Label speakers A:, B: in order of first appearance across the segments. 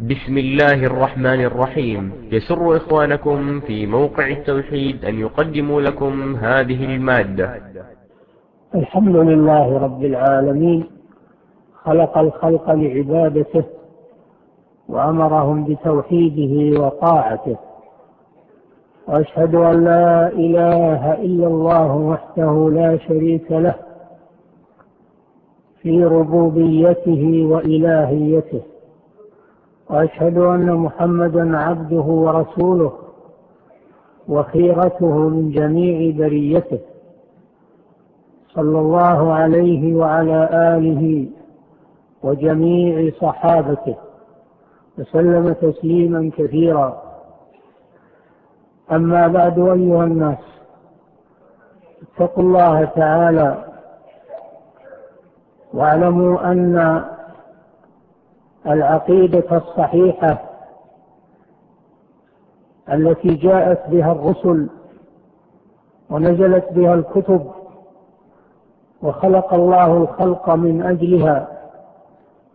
A: بسم الله الرحمن الرحيم يسر إخوانكم في موقع التوحيد أن يقدموا لكم هذه المادة
B: الحمد لله رب العالمين خلق الخلق لعبادته وأمرهم بتوحيده وطاعته وأشهد أن لا إله إلا الله وحده لا شريك له في ربوبيته وإلهيته وأشهد أن محمدا عبده ورسوله وخيرته من جميع بريته صلى الله عليه وعلى آله وجميع صحابته. وسلم تسليما كثيرا. أما بعد أيها الناس اتقوا الله تعالى واعلموا أن العقيدة الصحيحة التي جاءت بها الرسل ونزلت بها الكتب وخلق الله الخلق من أجلها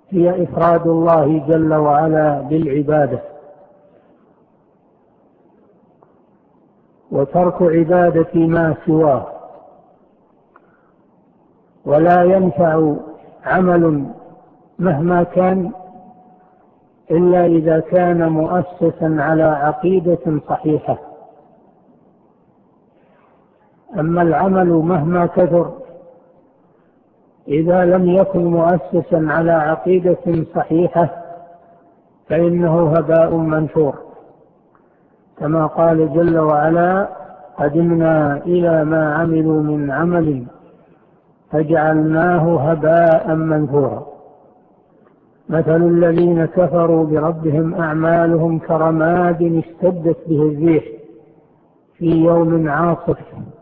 B: هي إفراد الله جل وعلا بالعبادة وترك عبادة ما سواه ولا ينفع عمل مهما كان إلا إذا كان مؤسسا على عقيدة صحيحة. أما العمل مهما كثر إذا لم يكن مؤسسا على عقيدة صحيحة فإنه هباء منثور كما قال جل وعلا قدمنا إلى ما عملوا من عمل فجعلناه هباء منثورا. مثل الذين كفروا بربهم أعمالهم كرماد اشتدت به الريح في يوم عاصف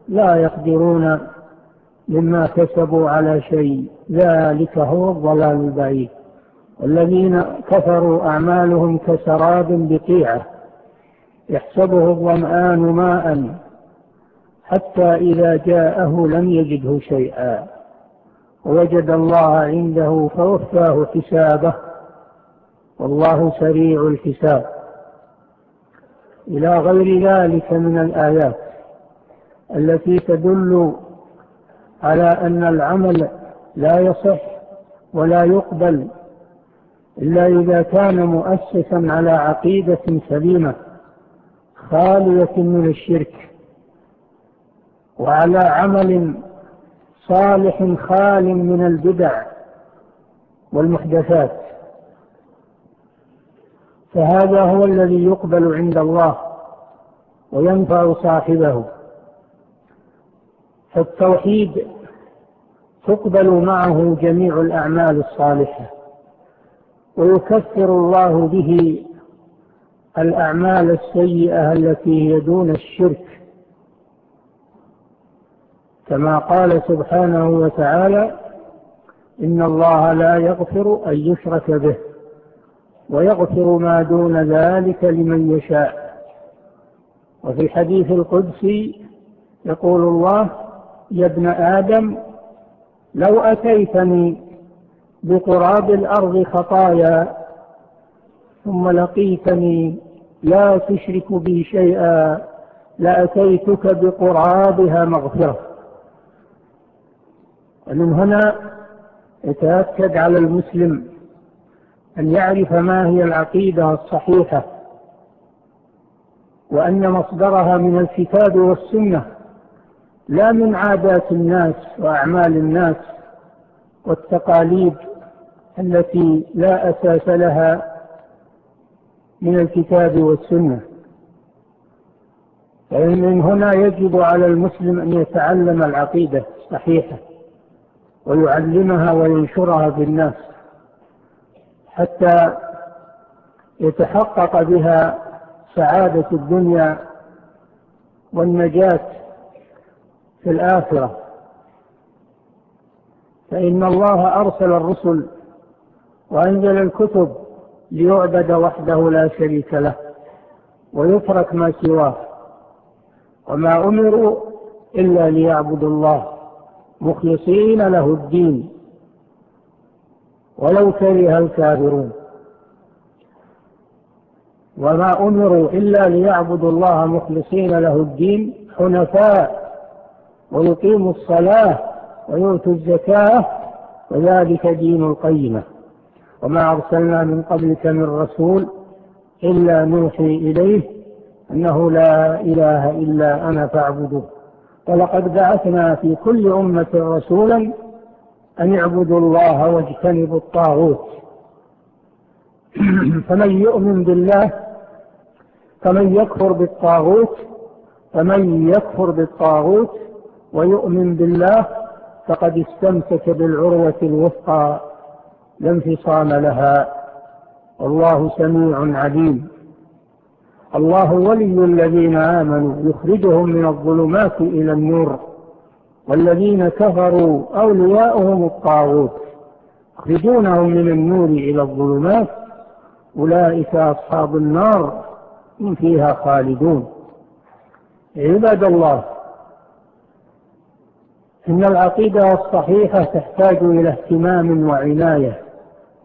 B: لا يقدرون مما كسبوا على شيء ذلك هو الضلال البعيد والذين كفروا أعمالهم كسراب بقيعة يحسبه الظمآن ماء حتى إذا جاءه لم يجده شيئا وجد الله عنده فوفاه حسابه. والله سريع الحساب. إلى غير ذلك من الآيات التي تدل على أن العمل لا يصح ولا يقبل إلا إذا كان مؤسسا على عقيدة سليمة خالية من الشرك وعلى عمل صالح خال من البدع والمحدثات. فهذا هو الذي يقبل عند الله وينفع صاحبه. فالتوحيد تقبل معه جميع الأعمال الصالحة ويكفر الله به الأعمال السيئة التي هي دون الشرك. كما قال سبحانه وتعالى إن الله لا يغفر أن يشرك به ويغفر ما دون ذلك لمن يشاء. وفي حديث القدسي يقول الله يا ابن آدم لو أتيتني بقراب الأرض خطايا ثم لقيتني لا تشرك بي شيئا لأتيتك بقرابها مغفرة. ومن هنا يتأكد على المسلم أن يعرف ما هي العقيدة الصحيحة وأن مصدرها من الكتاب والسنة لا من عادات الناس وأعمال الناس والتقاليد التي لا أساس لها من الكتاب والسنة. فمن هنا يجب على المسلم أن يتعلم العقيدة الصحيحة. ويعلمها وينشرها في الناس حتى يتحقق بها سعادة الدنيا والنجاة في الآخرة. فإن الله أرسل الرسل وأنزل الكتب ليعبد وحده لا شريك له ويترك ما سواه. وما أمروا إلا ليعبدوا الله. مخلصين له الدين. ولو كره الكافرون. وما أمروا إلا ليعبدوا الله مخلصين له الدين حنفاء ويقيموا الصلاة ويؤتوا الزكاة وذلك دين القيمة. وما أرسلنا من قبلك من رسول إلا نوحي إليه أنه لا إله إلا أنا فاعبدوه. ولقد بعثنا في كل أمة رسولا أن يعبدوا الله واجتنبوا الطاغوت. فمن يؤمن بالله فمن يكفر بالطاغوت فمن يكفر بالطاغوت ويؤمن بالله فقد استمسك بالعروة الوثقى لا انفصام لها والله سميع عليم. الله ولي الذين آمنوا يخرجهم من الظلمات إلى النور. والذين كفروا أولياؤهم الطاغوت. يخرجونهم من النور إلى الظلمات. أولئك أصحاب النار. هم فيها خالدون. عباد الله إن العقيدة الصحيحة تحتاج إلى اهتمام وعناية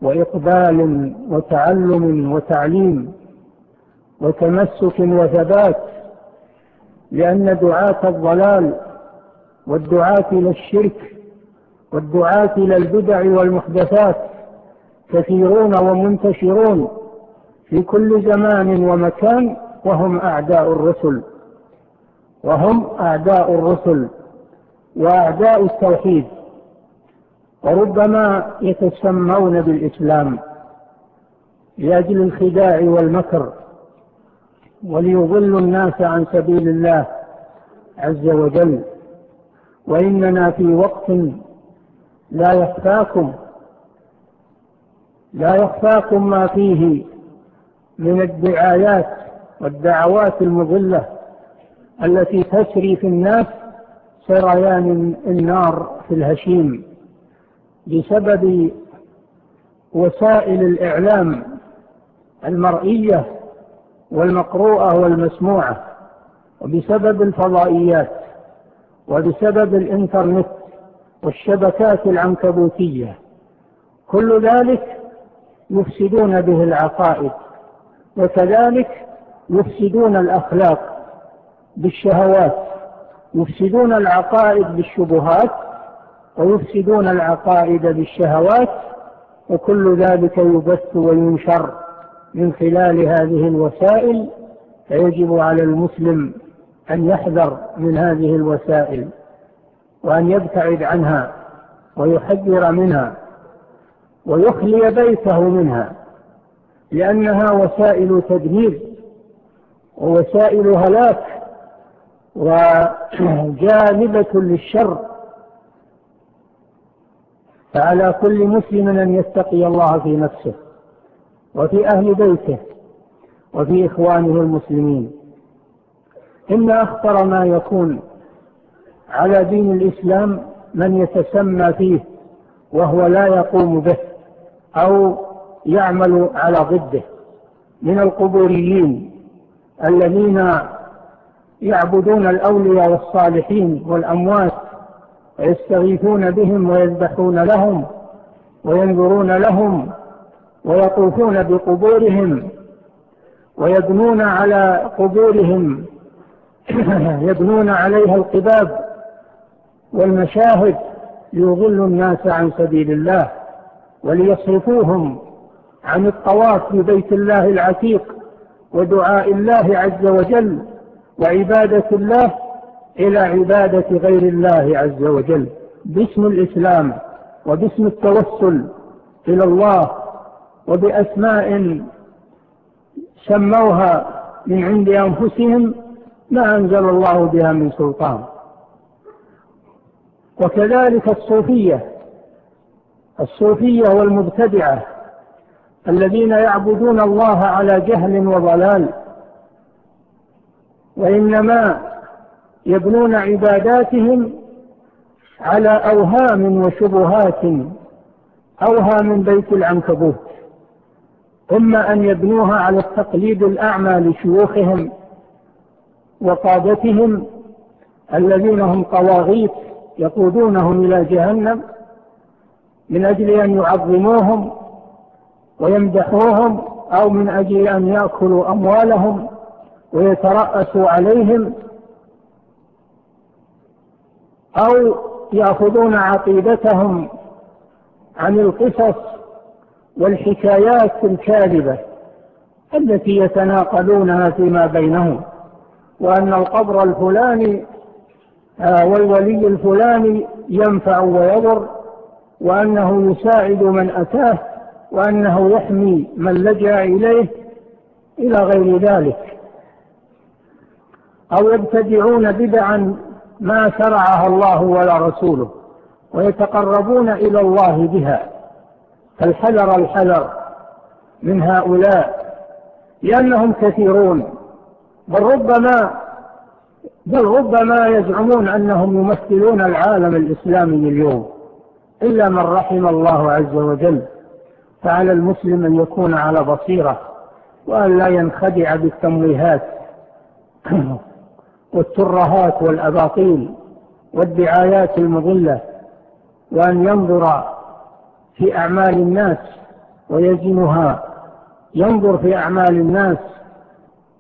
B: وإقبال وتعلم وتعليم. وتمسك وثبات لأن دعاة الضلال والدعاة إلى الشرك والدعاة إلى البدع والمحدثات كثيرون ومنتشرون في كل زمان ومكان وهم أعداء الرسل وهم أعداء الرسل وأعداء التوحيد وربما يتسمون بالإسلام لأجل الخداع والمكر. وليضل الناس عن سبيل الله عز وجل. وإننا في وقت لا يخفاكم لا يخفاكم ما فيه من الدعايات والدعوات المضلة التي تسري في الناس سريان النار في الهشيم بسبب وسائل الإعلام المرئية والمقروءة والمسموعة وبسبب الفضائيات وبسبب الإنترنت والشبكات العنكبوتية كل ذلك يفسدون به العقائد وكذلك يفسدون الأخلاق بالشهوات يفسدون العقائد بالشبهات ويفسدون العقائد بالشهوات وكل ذلك يبث وينشر. من خلال هذه الوسائل فيجب على المسلم أن يحذر من هذه الوسائل وأن يبتعد عنها ويحذر منها ويخلي بيته منها لأنها وسائل تدمير ووسائل هلاك وجانبة للشر. فعلى كل مسلم أن يتقي الله في نفسه. وفي أهل بيته وفي إخوانه المسلمين. إن أخطر ما يكون على دين الإسلام من يتسمى فيه وهو لا يقوم به أو يعمل على ضده من القبوريين الذين يعبدون الأولياء والصالحين والأموات ويستغيثون بهم ويذبحون لهم وينظرون لهم ويطوفون بقبورهم ويبنون على قبورهم يبنون عليها القباب والمشاهد ليضلوا الناس عن سبيل الله وليصرفوهم عن الطواف ببيت الله العتيق ودعاء الله عز وجل وعبادة الله إلى عبادة غير الله عز وجل. باسم الإسلام وباسم التوسل إلى الله وبأسماء سموها من عند أنفسهم ما أنزل الله بها من سلطان. وكذلك الصوفية الصوفية والمبتدعة الذين يعبدون الله على جهل وضلال وإنما يبنون عباداتهم على أوهام وشبهات أوهى من بيت العنكبوت. ثم أن يبنوها على التقليد الأعمى لشيوخهم وقادتهم الذين هم قواغيت يقودونهم إلى جهنم من أجل أن يعظموهم ويمدحوهم أو من أجل أن يأكلوا أموالهم ويترأسوا عليهم أو يأخذون عقيدتهم عن القصص والحكايات الكاذبة التي يتناقلونها فيما بينهم وأن القبر الفلاني آه، والولي الفلاني ينفع ويضر وأنه يساعد من أتاه وأنه يحمي من لجأ إليه إلى غير ذلك. أو يبتدعون بدعا ما شرعها الله ولا رسوله ويتقربون إلى الله بها. فالحذر الحذر من هؤلاء لأنهم كثيرون بل ربما بل ربما يزعمون أنهم يمثلون العالم الإسلامي اليوم إلا من رحم الله عز وجل فعلى المسلم أن يكون على بصيرة وأن لا ينخدع بالتمويهات. والترهات والأباطيل والدعايات المضلة وأن ينظر في أعمال الناس ويزنها ينظر في أعمال الناس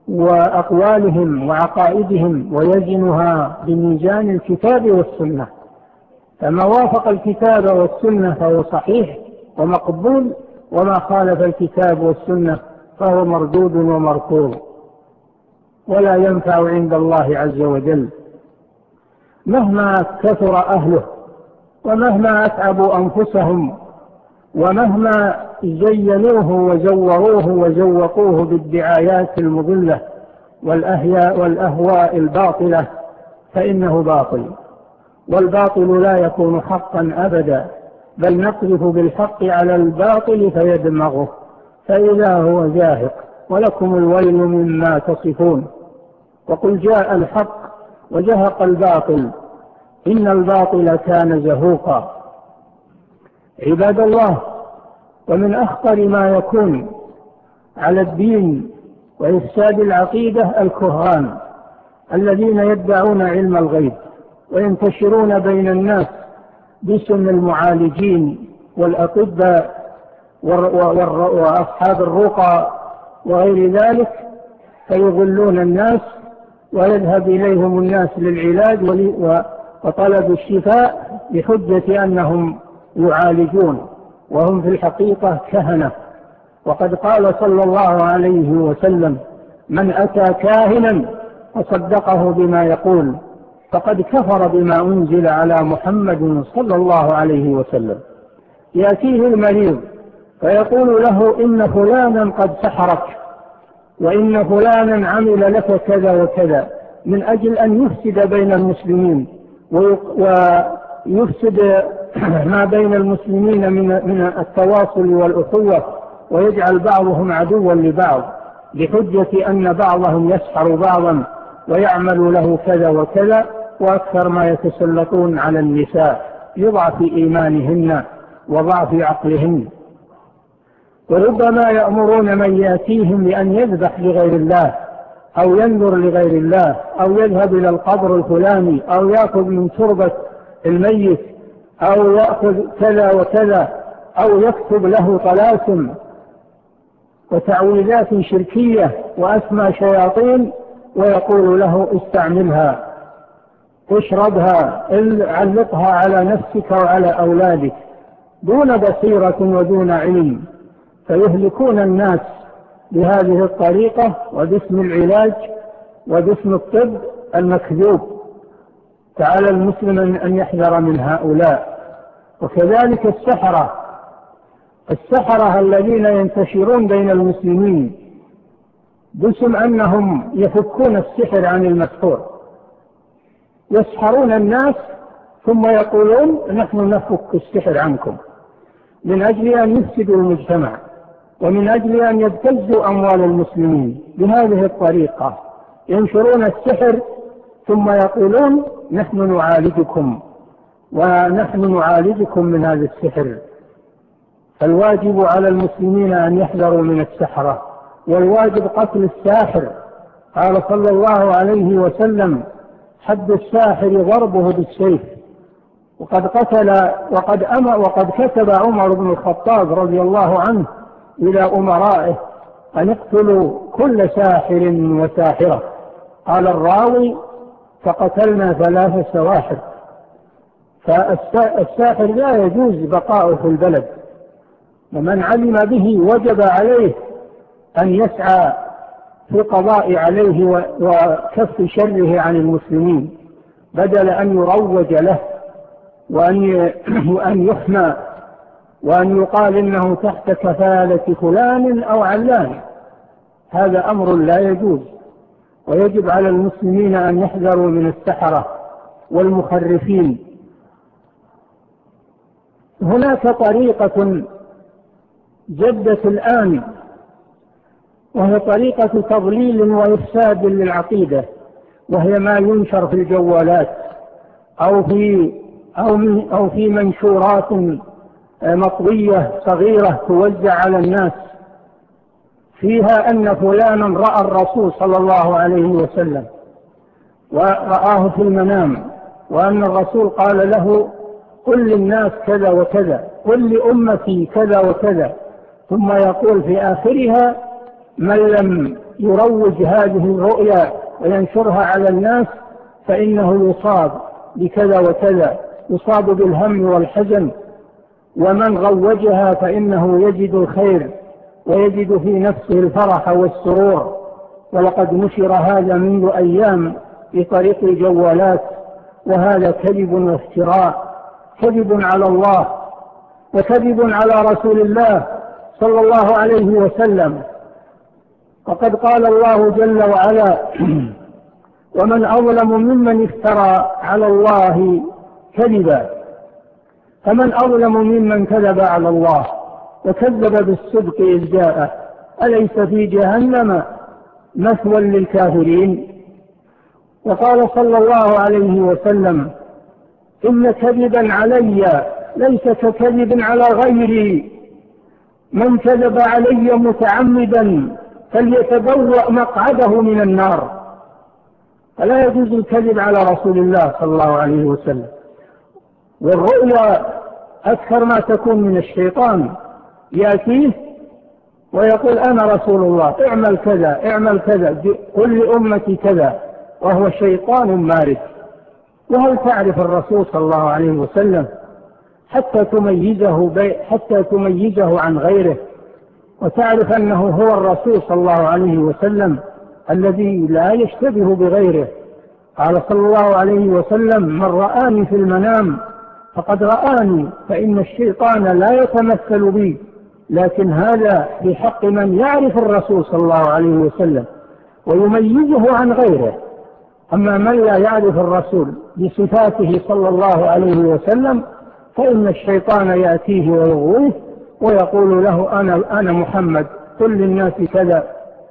B: وأقوالهم وعقائدهم ويزنها بميزان الكتاب والسنة. فما وافق الكتاب والسنة فهو صحيح ومقبول وما خالف الكتاب والسنة فهو مردود ومركور ولا ينفع عند الله عز وجل. مهما كثر أهله ومهما أتعبوا أنفسهم ومهما زينوه وزوروه وزوقوه بالدعايات المضلة والأهياء والأهواء الباطلة فإنه باطل. والباطل لا يكون حقا أبدا بل نقذف بالحق على الباطل فيدمغه. فإذا هو زاهق ولكم الويل مما تصفون. وقل جاء الحق وزهق الباطل إن الباطل كان زهوقا. عباد الله ومن أخطر ما يكون على الدين وإفساد العقيدة الكهران الذين يدعون علم الغيب وينتشرون بين الناس باسم المعالجين والأطباء وأصحاب الرقى وغير ذلك فيغلون الناس ويذهب إليهم الناس للعلاج وطلب الشفاء بحجة أنهم يعالجون وهم في الحقيقة كهنة. وقد قال صلى الله عليه وسلم من أتى كاهنا وصدقه بما يقول. فقد كفر بما أنزل على محمد صلى الله عليه وسلم. يأتيه المريض فيقول له إن فلانا قد سحرك. وإن فلانا عمل لك كذا وكذا. من أجل أن يفسد بين المسلمين. و... يفسد ما بين المسلمين من من التواصل والأخوة ويجعل بعضهم عدوا لبعض بحجة أن بعضهم يسحر بعضا ويعمل له كذا وكذا وأكثر ما يتسلطون على النساء لضعف إيمانهن وضعف عقلهن. وربما يأمرون من يأتيهم بأن يذبح لغير الله أو ينذر لغير الله أو يذهب إلى القبر الفلاني أو يأخذ من تربة الميت أو يأخذ كذا وكذا أو يكتب له طلاسم وتعويذات شركية وأسمى شياطين ويقول له استعملها اشربها علقها على نفسك وعلى أولادك دون بصيرة ودون علم. فيهلكون الناس بهذه الطريقة وباسم العلاج وباسم الطب المكذوب. فعلى المسلم أن يحذر من هؤلاء. وكذلك السحرة. السحرة الذين ينتشرون بين المسلمين. بسم أنهم يفكون السحر عن المسحور. يسحرون الناس ثم يقولون نحن نفك السحر عنكم. من أجل أن يفسدوا المجتمع. ومن أجل أن يبتزوا أموال المسلمين. بهذه الطريقة. ينشرون السحر ثم يقولون نحن نعالجكم ونحن نعالجكم من هذا السحر. فالواجب على المسلمين أن يحذروا من السحرة والواجب قتل الساحر. قال صلى الله عليه وسلم حد الساحر ضربه بالسيف. وقد قتل وقد أمر وقد كتب عمر بن الخطاب رضي الله عنه إلى أمرائه أن اقتلوا كل ساحر وساحرة. قال الراوي فقتلنا ثلاث سواحل فالساحر لا يجوز بقاؤه في البلد. ومن علم به وجب عليه أن يسعى في قضاء عليه وكف شره عن المسلمين. بدل أن يروج له وأن يحمى وأن يقال إنه تحت كفالة فلان أو علان. هذا أمر لا يجوز. ويجب على المسلمين أن يحذروا من السحرة والمخرفين. هناك طريقة جدت الآن وهي طريقة تضليل وإفساد للعقيدة وهي ما ينشر في الجوالات أو في, أو أو في منشورات مطوية صغيرة توزع على الناس. فيها أن فلانا رأى الرسول صلى الله عليه وسلم ورآه في المنام وأن الرسول قال له قل للناس كذا وكذا قل لأمتي كذا وكذا. ثم يقول في آخرها من لم يروج هذه الرؤيا وينشرها على الناس فإنه يصاب بكذا وكذا يصاب بالهم والحزن. ومن غوجها فإنه يجد الخير. ويجد في نفسه الفرح والسرور ولقد نشر هذا منذ أيام بطريق الجوالات وهذا كذب وافتراء كذب على الله وكذب على رسول الله صلى الله عليه وسلم. وقد قال الله جل وعلا ومن أظلم ممن افترى على الله كذبا فمن أظلم ممن كذب على الله. وكذب بالصدق إذ جاءه أليس في جهنم مثوى للكافرين؟ وقال صلى الله عليه وسلم إن كذبا علي ليس ككذب على غيري. من كذب علي متعمدا فليتبوأ مقعده من النار. فلا يجوز الكذب على رسول الله صلى الله عليه وسلم. والرؤيا أكثر ما تكون من الشيطان. يأتيه ويقول أنا رسول الله اعمل كذا اعمل كذا قل لأمتي كذا وهو شيطان مارد وهل تعرف الرسول صلى الله عليه وسلم حتى تميزه, حتى تميزه عن غيره؟ وتعرف أنه هو الرسول صلى الله عليه وسلم الذي لا يشتبه بغيره. قال صلى الله عليه وسلم من رآني في المنام فقد رآني فإن الشيطان لا يتمثل بي. لكن هذا بحق من يعرف الرسول صلى الله عليه وسلم ويميزه عن غيره. أما من لا يعرف الرسول بصفاته صلى الله عليه وسلم فإن الشيطان يأتيه ويغويه ويقول له أنا, أنا محمد قل للناس كذا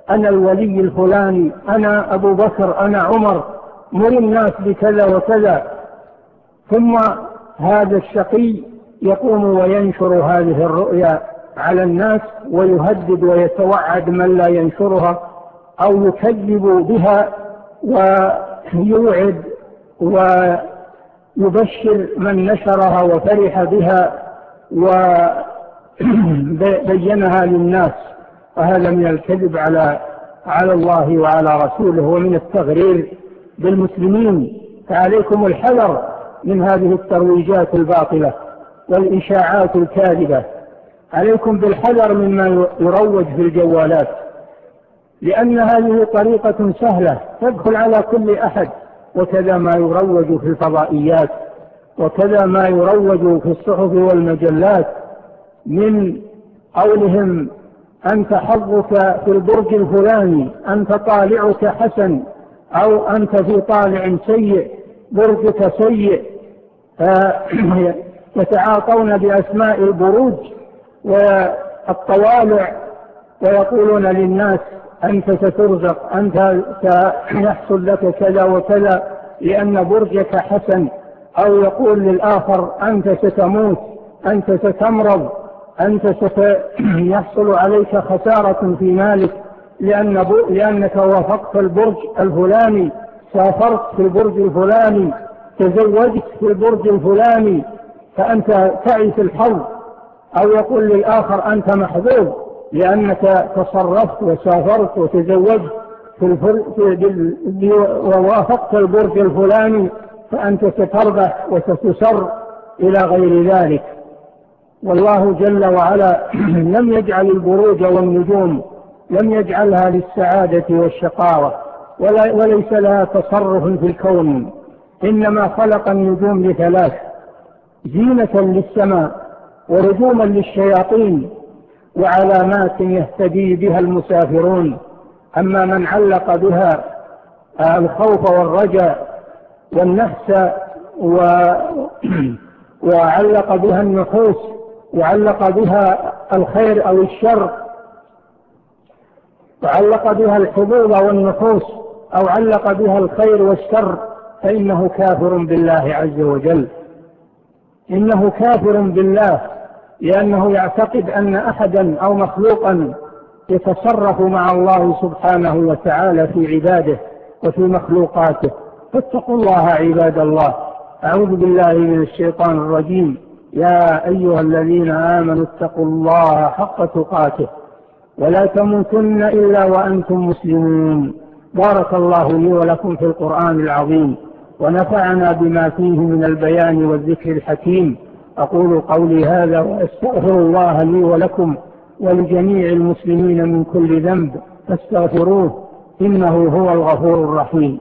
B: أنا الولي الفلاني أنا أبو بكر أنا عمر مر الناس بكذا وكذا. ثم هذا الشقي يقوم وينشر هذه الرؤيا على الناس ويهدد ويتوعد من لا ينشرها أو يكذب بها ويوعد ويبشر من نشرها وفرح بها وبينها للناس وهذا من الكذب على على الله وعلى رسوله ومن التغرير بالمسلمين فعليكم الحذر من هذه الترويجات الباطلة والإشاعات الكاذبة عليكم بالحذر مما يروج في الجوالات. لأن هذه طريقة سهلة تدخل على كل أحد. وكذا ما يروج في الفضائيات وكذا ما يروج في الصحف والمجلات. من قولهم أنت حظك في البرج الفلاني أنت طالعك حسن أو أنت في طالع سيء برجك سيء. آه، يتعاطون بأسماء البروج. والطوالع ويقولون للناس أنت سترزق أنت سيحصل لك كذا وكذا لأن برجك حسن. أو يقول للآخر أنت ستموت أنت ستمرض أنت سيحصل عليك خسارة في مالك لأن لأنك وافقت البرج الفلاني سافرت في البرج الفلاني تزوجت في البرج الفلاني فأنت تعيش الحظ. أو يقول للآخر أنت محظوظ لأنك تصرفت وسافرت وتزوجت في الفر... في... ووافقت البرج الفلاني فأنت ستربح وستسر إلى غير ذلك. والله جل وعلا لم يجعل البروج والنجوم لم يجعلها للسعادة والشقاوة وليس لها تصرف في الكون إنما خلق النجوم لثلاث زينة للسماء ورجوما للشياطين وعلامات يهتدي بها المسافرون. أما من علق بها الخوف والرجاء والنفس و... وعلق بها النحوس وعلق بها الخير أو الشر وعلق بها الحبوب والنحوس أو علق بها الخير والشر فإنه كافر بالله عز وجل. إنه كافر بالله. لأنه يعتقد أن أحدا أو مخلوقا يتصرف مع الله سبحانه وتعالى في عباده وفي مخلوقاته. فاتقوا الله عباد الله. أعوذ بالله من الشيطان الرجيم. يا أيها الذين آمنوا اتقوا الله حق تقاته. ولا تموتن إلا وأنتم مسلمون. بارك الله لي ولكم في القرآن العظيم. ونفعنا بما فيه من البيان والذكر الحكيم. أقول قولي هذا وأستغفر الله لي ولكم ولجميع المسلمين من كل ذنب فاستغفروه إنه هو الغفور الرحيم.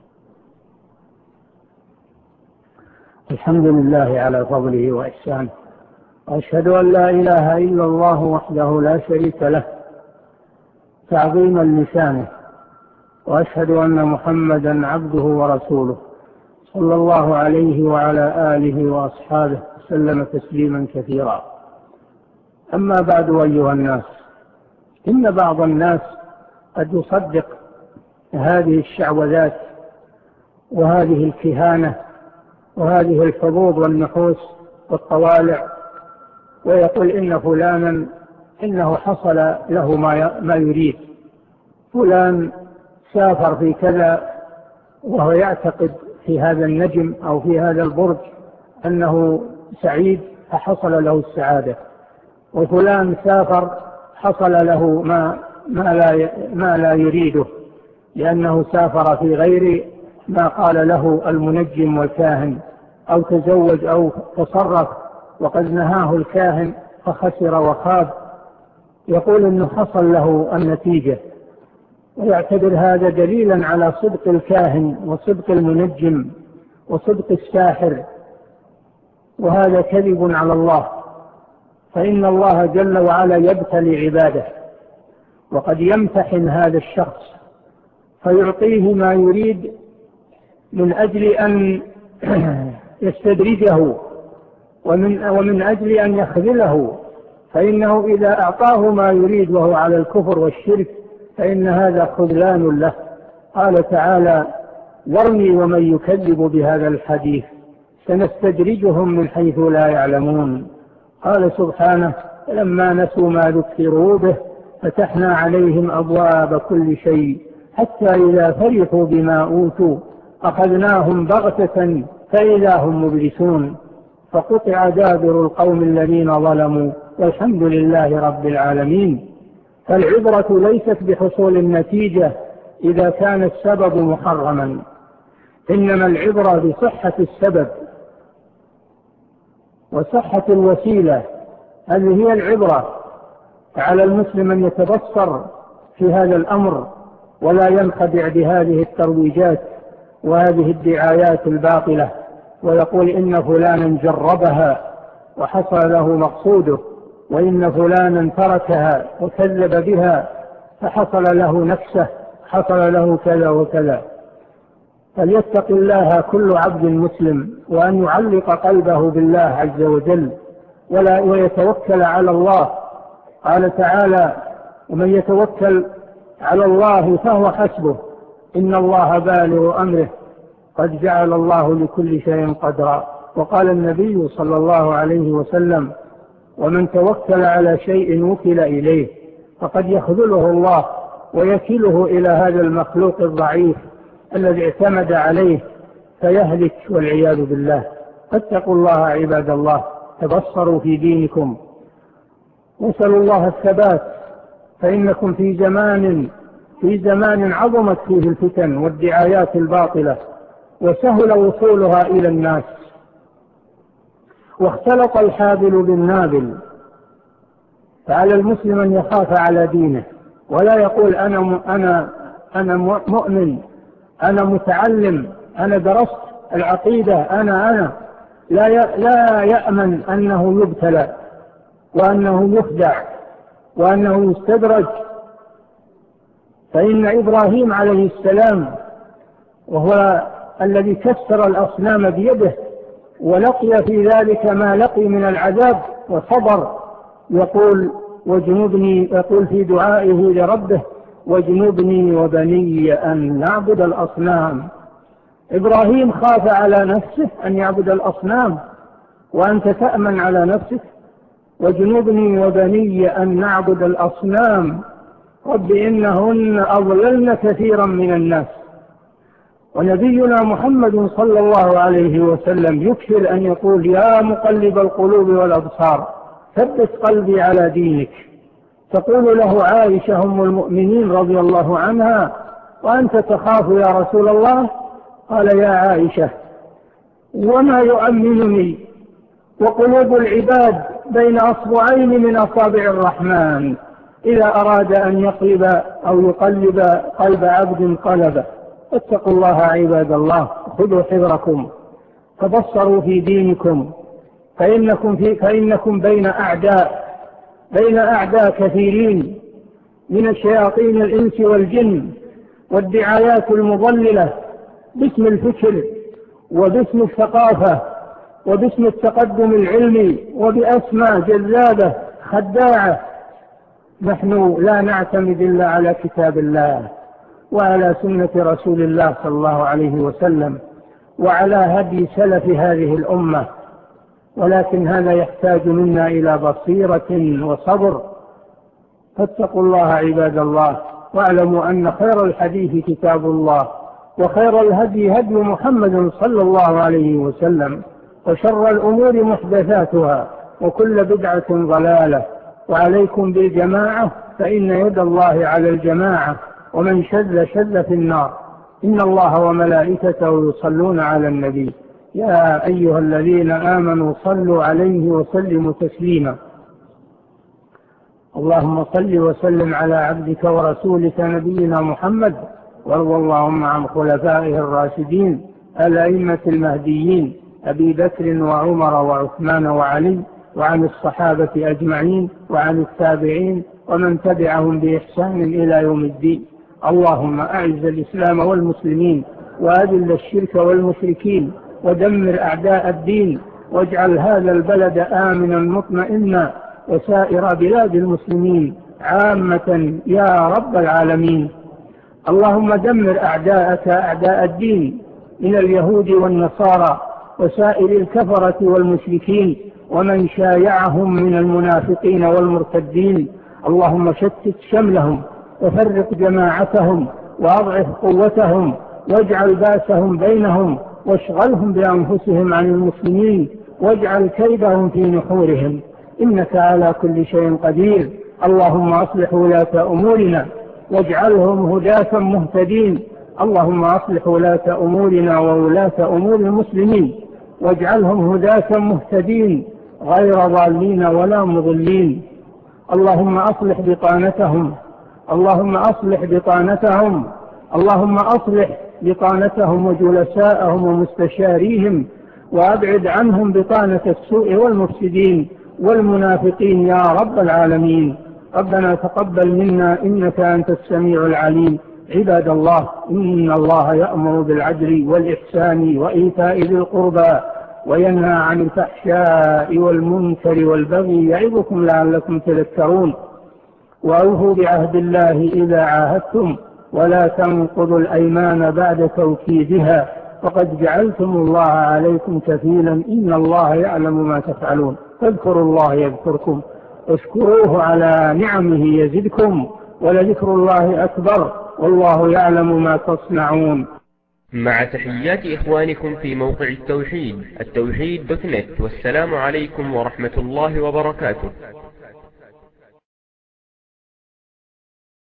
B: الحمد لله على فضله وإحسانه. وأشهد أن لا إله إلا الله وحده لا شريك له تعظيما لسانه وأشهد أن محمدا عبده ورسوله صلى الله عليه وعلى آله وأصحابه وسلم تسليما كثيرا. أما بعد أيها الناس إن بعض الناس قد يصدق هذه الشعوذات وهذه الكهانة وهذه الفضوض والنحوس والطوالع ويقول إن فلانا إنه حصل له ما يريد. فلان سافر في كذا وهو يعتقد في هذا النجم أو في هذا البرج أنه سعيد فحصل له السعادة. وفلان سافر حصل له ما, ما, لا, ما لا يريده لأنه سافر في غير ما قال له المنجم والكاهن أو تزوج أو تصرف وقد نهاه الكاهن فخسر وخاب. يقول أنه حصل له النتيجة. ويعتبر هذا دليلا على صدق الكاهن وصدق المنجم وصدق الساحر. وهذا كذب على الله. فإن الله جل وعلا يبتلي عباده. وقد يمتحن هذا الشخص. فيعطيه ما يريد من أجل أن يستدرجه. ومن, ومن أجل أن يخذله. فإنه إذا أعطاه ما يريد وهو على الكفر والشرك فإن هذا خذلان له. قال تعالى ورني ومن يكذب بهذا الحديث. سنستدرجهم من حيث لا يعلمون. قال سبحانه لما نسوا ما ذكروا به فتحنا عليهم أبواب كل شيء حتى إذا فرحوا بما أوتوا أخذناهم بغتة فإذا هم مبلسون. فقطع دابر القوم الذين ظلموا والحمد لله رب العالمين. فالعبرة ليست بحصول النتيجة إذا كان السبب محرما. إنما العبرة بصحة السبب وصحة الوسيلة هذه هي العبرة. على المسلم أن يتبصر في هذا الأمر ولا ينخدع بهذه الترويجات وهذه الدعايات الباطلة ويقول إن فلانا جربها وحصل له مقصوده وإن فلانا تركها وكذب بها فحصل له نفسه حصل له كذا وكذا. فليتق الله كل عبد مسلم وأن يعلق قلبه بالله عز وجل ولا ويتوكل على الله. قال تعالى ومن يتوكل على الله فهو حسبه. إن الله بالغ أمره. قد جعل الله لكل شيء قدرا. وقال النبي صلى الله عليه وسلم ومن توكل على شيء وكل إليه فقد يخذله الله ويكله إلى هذا المخلوق الضعيف. الذي اعتمد عليه فيهلك والعياذ بالله. فاتقوا الله عباد الله تبصروا في دينكم واسألوا الله الثبات فإنكم في زمان في زمان عظمت فيه الفتن والدعايات الباطلة وسهل وصولها إلى الناس. واختلط الحابل بالنابل فعلى المسلم أن يخاف على دينه ولا يقول أنا, أنا, أنا مؤمن. أنا متعلم أنا درست العقيدة أنا أنا. لا لا يأمن أنه يبتلى وأنه يخدع وأنه يستدرج. فإن إبراهيم عليه السلام وهو الذي كسر الأصنام بيده ولقي في ذلك ما لقي من العذاب وصبر يقول وجنوبني يقول في دعائه لربه واجنبني وبني أن نعبد الأصنام. إبراهيم خاف على نفسه أن يعبد الأصنام وأنت تأمن على نفسك. واجنبني وبني أن نعبد الأصنام. رب إنهن أضللن كثيرا من الناس. ونبينا محمد صلى الله عليه وسلم يكثر أن يقول يا مقلب القلوب والأبصار ثبت قلبي على دينك. تقول له عائشة أم المؤمنين رضي الله عنها وأنت تخاف يا رسول الله؟ قال يا عائشة وما يؤمنني وقلوب العباد بين أصبعين من أصابع الرحمن إذا أراد أن يقلب أو يقلب قلب عبد قلب. اتقوا الله عباد الله خذوا حذركم تبصروا في دينكم فإنكم, في فإنكم بين أعداء. بين أعداء كثيرين من الشياطين الإنس والجن والدعايات المضللة باسم الفكر وباسم الثقافة وباسم التقدم العلمي وبأسماء جذابة خداعة نحن لا نعتمد إلا على كتاب الله وعلى سنة رسول الله صلى الله عليه وسلم وعلى هدي سلف هذه الأمة. ولكن هذا يحتاج منا إلى بصيرة وصبر. فاتقوا الله عباد الله واعلموا أن خير الحديث كتاب الله وخير الهدي هدي محمد صلى الله عليه وسلم وشر الأمور محدثاتها وكل بدعة ضلالة. وعليكم بالجماعة فإن يد الله على الجماعة ومن شذ شذ في النار. إن الله وملائكته يصلون على النبي. يا أيها الذين آمنوا صلوا عليه وسلموا تسليما. اللهم صل وسلم على عبدك ورسولك نبينا محمد وارض اللهم عن خلفائه الراشدين الأئمة المهديين أبي بكر وعمر وعثمان وعلي وعن الصحابة أجمعين وعن التابعين ومن تبعهم بإحسان إلى يوم الدين. اللهم أعز الإسلام والمسلمين وأذل الشرك والمشركين ودمر أعداء الدين واجعل هذا البلد آمنا مطمئنا وسائر بلاد المسلمين عامة يا رب العالمين. اللهم دمر أعداءك أعداء الدين من اليهود والنصارى وسائر الكفرة والمشركين ومن شايعهم من المنافقين والمرتدين. اللهم شتت شملهم وفرق جماعتهم وأضعف قوتهم واجعل باسهم بينهم واشغلهم بأنفسهم عن المسلمين واجعل كيدهم في نحورهم. إنك على كل شيء قدير. اللهم أصلح ولاة أمورنا واجعلهم هداة مهتدين. اللهم أصلح ولاة أمورنا وولاة أمور المسلمين واجعلهم هداة مهتدين. غير ضالين ولا مضلين. اللهم أصلح بطانتهم. اللهم أصلح بطانتهم. اللهم أصلح بطانتهم وجلساءهم ومستشاريهم وأبعد عنهم بطانة السوء والمفسدين والمنافقين يا رب العالمين. ربنا تقبل منا إنك أنت السميع العليم. عباد الله إن الله يأمر بالعدل والإحسان وإيتاء ذي القربى وينهى عن الفحشاء والمنكر والبغي يعظكم لعلكم تذكرون. وأوفوا بعهد الله إذا عاهدتم. ولا تنقضوا الأيمان بعد توكيدها فقد جعلتم الله عليكم كفيلا إن الله يعلم ما تفعلون. فاذكروا الله يذكركم اشكروه على نعمه يزدكم ولذكر الله أكبر والله يعلم ما تصنعون.
A: مع تحيات إخوانكم في موقع التوحيد التوحيد دوت نت والسلام عليكم ورحمة الله وبركاته.